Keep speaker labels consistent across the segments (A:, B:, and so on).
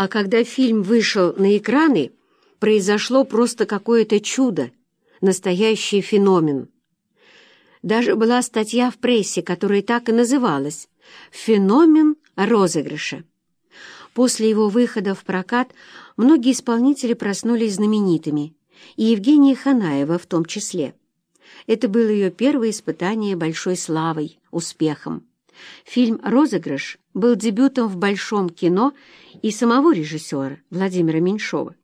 A: А когда фильм вышел на экраны, произошло просто какое-то чудо, настоящий феномен. Даже была статья в прессе, которая так и называлась «Феномен розыгрыша». После его выхода в прокат многие исполнители проснулись знаменитыми, и Евгения Ханаева в том числе. Это было ее первое испытание большой славой, успехом. Фильм «Розыгрыш» был дебютом в большом кино и самого режиссера Владимира Меньшова.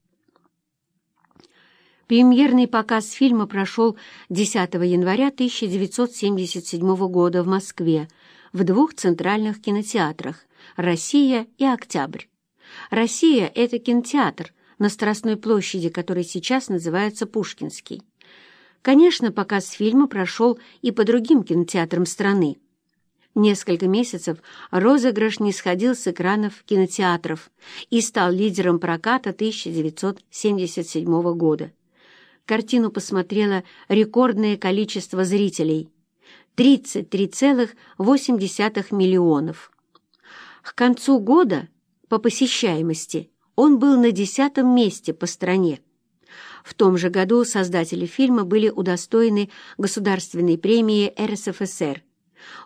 A: Премьерный показ фильма прошел 10 января 1977 года в Москве в двух центральных кинотеатрах «Россия» и «Октябрь». «Россия» — это кинотеатр на Страстной площади, который сейчас называется Пушкинский. Конечно, показ фильма прошел и по другим кинотеатрам страны. Несколько месяцев розыгрыш не сходил с экранов кинотеатров и стал лидером проката 1977 года. Картину посмотрело рекордное количество зрителей – 33,8 миллионов. К концу года по посещаемости он был на десятом месте по стране. В том же году создатели фильма были удостоены Государственной премии РСФСР.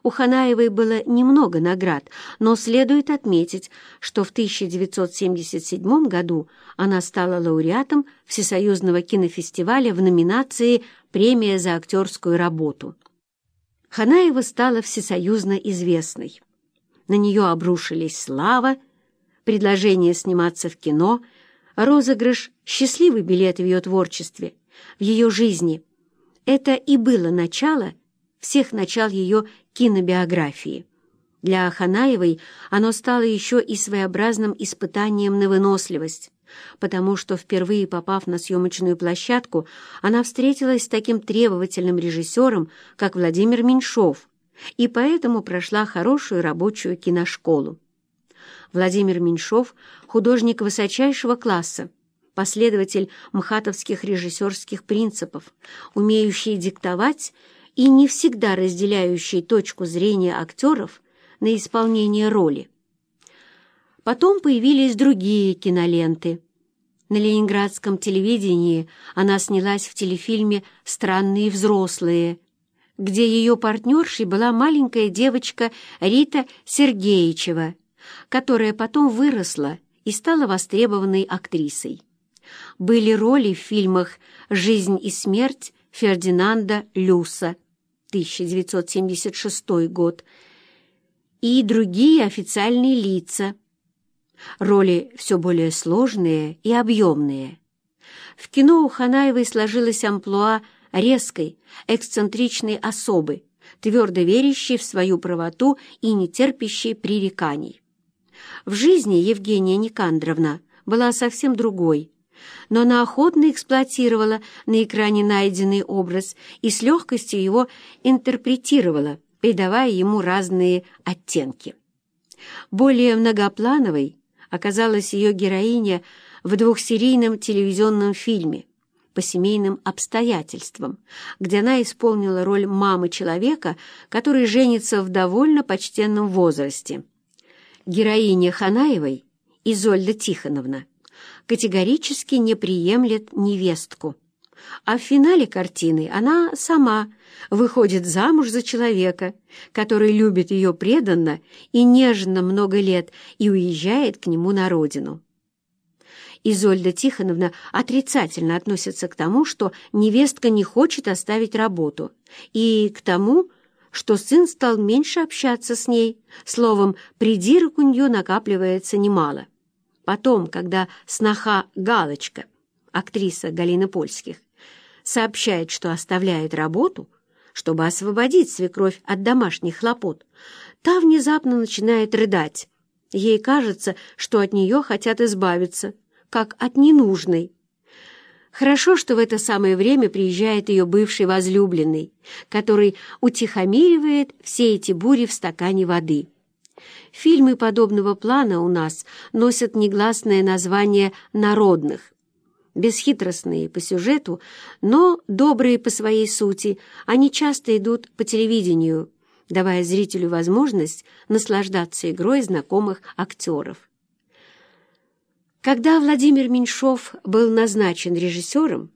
A: У Ханаевой было немного наград, но следует отметить, что в 1977 году она стала лауреатом Всесоюзного кинофестиваля в номинации «Премия за актерскую работу». Ханаева стала всесоюзно известной. На нее обрушились слава, предложение сниматься в кино – розыгрыш — счастливый билет в ее творчестве, в ее жизни. Это и было начало всех начал ее кинобиографии. Для Ханаевой оно стало еще и своеобразным испытанием на выносливость, потому что, впервые попав на съемочную площадку, она встретилась с таким требовательным режиссером, как Владимир Меньшов, и поэтому прошла хорошую рабочую киношколу. Владимир Меньшов — художник высочайшего класса, последователь мхатовских режиссерских принципов, умеющий диктовать и не всегда разделяющий точку зрения актеров на исполнение роли. Потом появились другие киноленты. На ленинградском телевидении она снялась в телефильме «Странные взрослые», где ее партнершей была маленькая девочка Рита Сергеичева – которая потом выросла и стала востребованной актрисой. Были роли в фильмах «Жизнь и смерть» Фердинанда Люса, 1976 год, и другие официальные лица. Роли все более сложные и объемные. В кино у Ханаевой сложилась амплуа резкой, эксцентричной особы, твердо верящей в свою правоту и не терпящей пререканий. В жизни Евгения Никандровна была совсем другой, но она охотно эксплуатировала на экране найденный образ и с легкостью его интерпретировала, придавая ему разные оттенки. Более многоплановой оказалась ее героиня в двухсерийном телевизионном фильме по семейным обстоятельствам, где она исполнила роль мамы человека, который женится в довольно почтенном возрасте. Героиня Ханаевой, Изольда Тихоновна, категорически не приемлет невестку. А в финале картины она сама выходит замуж за человека, который любит ее преданно и нежно много лет и уезжает к нему на родину. Изольда Тихоновна отрицательно относится к тому, что невестка не хочет оставить работу, и к тому, что сын стал меньше общаться с ней. Словом, придирок у нее накапливается немало. Потом, когда сноха Галочка, актриса Галины Польских, сообщает, что оставляет работу, чтобы освободить свекровь от домашних хлопот, та внезапно начинает рыдать. Ей кажется, что от нее хотят избавиться, как от ненужной. Хорошо, что в это самое время приезжает ее бывший возлюбленный, который утихомиривает все эти бури в стакане воды. Фильмы подобного плана у нас носят негласное название «народных». Бесхитростные по сюжету, но добрые по своей сути, они часто идут по телевидению, давая зрителю возможность наслаждаться игрой знакомых актеров. Когда Владимир Меньшов был назначен режиссером,